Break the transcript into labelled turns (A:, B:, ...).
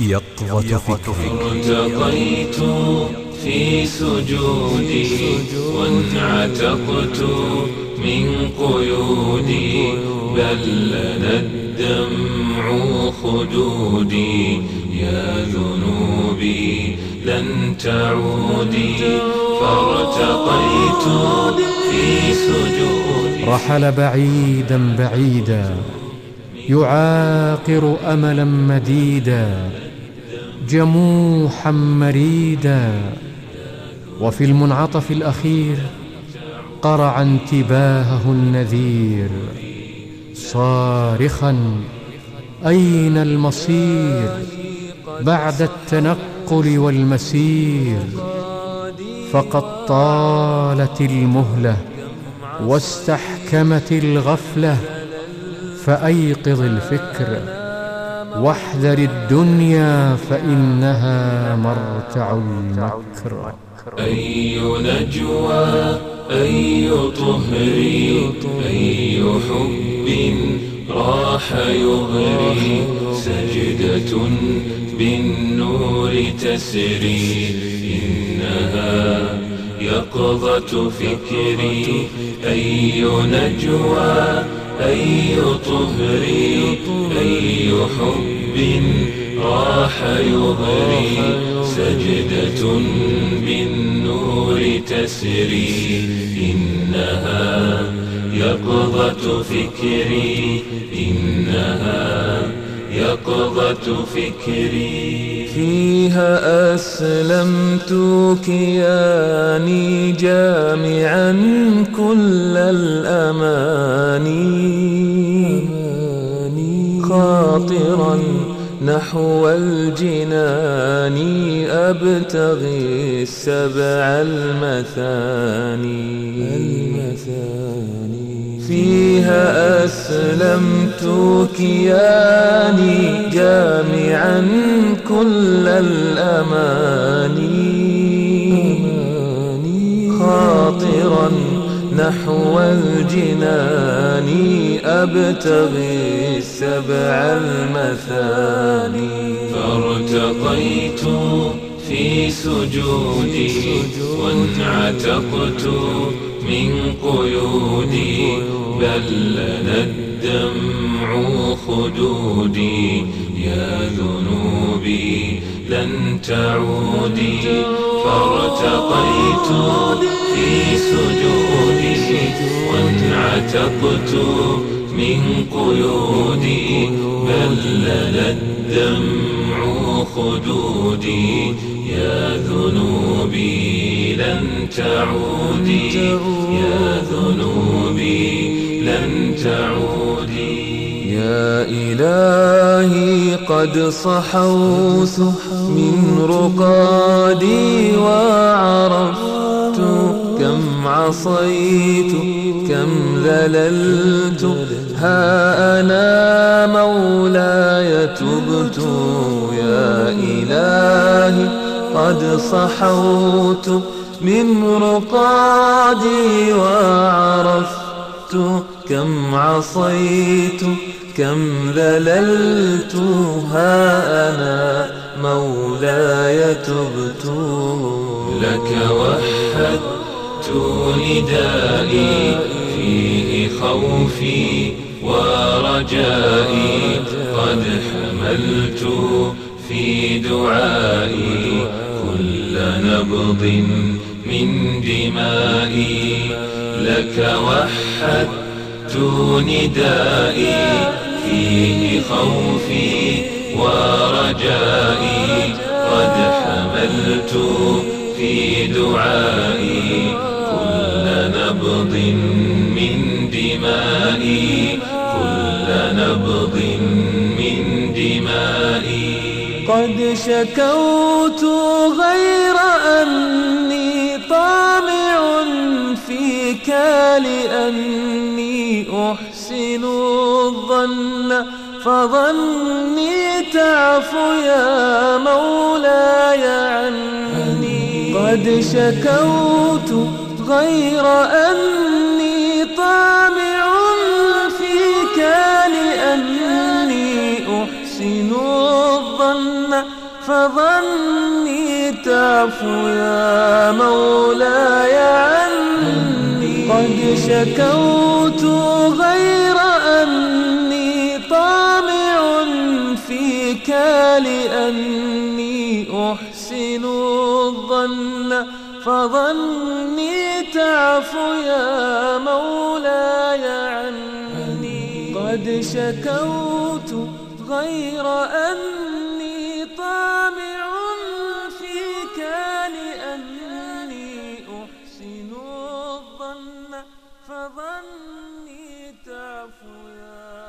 A: يقظة فكري.
B: ارتقيت في سجودي وانعتقت من قيودي بل لنا الدمع خدودي. يا ذنوبي لن تعودي فارتقيت في سجودي.
C: رحل بعيدا بعيدا يعاقر أملا مديدا. جموحا مريدا وفي المنعطف الأخير قرع انتباهه النذير صارخا أين المصير بعد التنقل والمسير؟ فقد طالت المهلة واستحكمت الغفلة فأيقظ الفكر. واحذر الدنيا فإنها مرتع المكر.
B: أي نجوى أي طهر أي حب راح يغري. سجدة بالنور تسري. إنها يقظة فكري. أي نجوى أي طهر. أي حب راح يغري سجدة بالنور تسري. إنها يقظة فكري إنها يقظة فكري.
D: فيها أسلمت كياني جامعا كل الأماني. خاطرا نحو الجنان أبتغي السبع المثاني. فيها أسلمت كياني جامعا كل الأماني. خاطرا نحو الجنان أبتغي السبع المثاني.
B: فارتقيت في سجودي وانعتقت من قيودي. بل لنا الدمع خدودي. يا ذنوبي لن تعودي. فارتقيت في سجودي. وانعتقت من قيودي بل لنا الدمع خدودي. يا ذنوبي لن تعودي يا ذنوبي لن تعودي.
D: يا إلهي قد صحوت من رقادي وعرفت كم عصيت كم ذللت. ها أنا مولاي تبت يا إلهي قد صحوت من رقادي وعرفت كم عصيت كم ذللت. ها أنا مولاي تبت
B: لك وحدت ندائي فيه خوفي ورجائي. قد حملت في دعائي كل نبض من دمائي. لك وحدت ندائي فيه خوفي ورجائي. قد حملت في دعائي من دمائي كل نبض من دمائي.
D: قد شكوت غير أني طامع فيك لأني أحسن الظن فظني تعفو يا مولاي عني. قد شكوت غير أني طامع فيك لأني أحسن الظن فظني تعفو يا مولاي عني. قد شكوت غير أني طامع فيك لأني أحسن الظن فظني تعفو يا مولاي عني. قد شكوت غير أني طامع فيك لأني أحسن الظن. فظني تعفو يا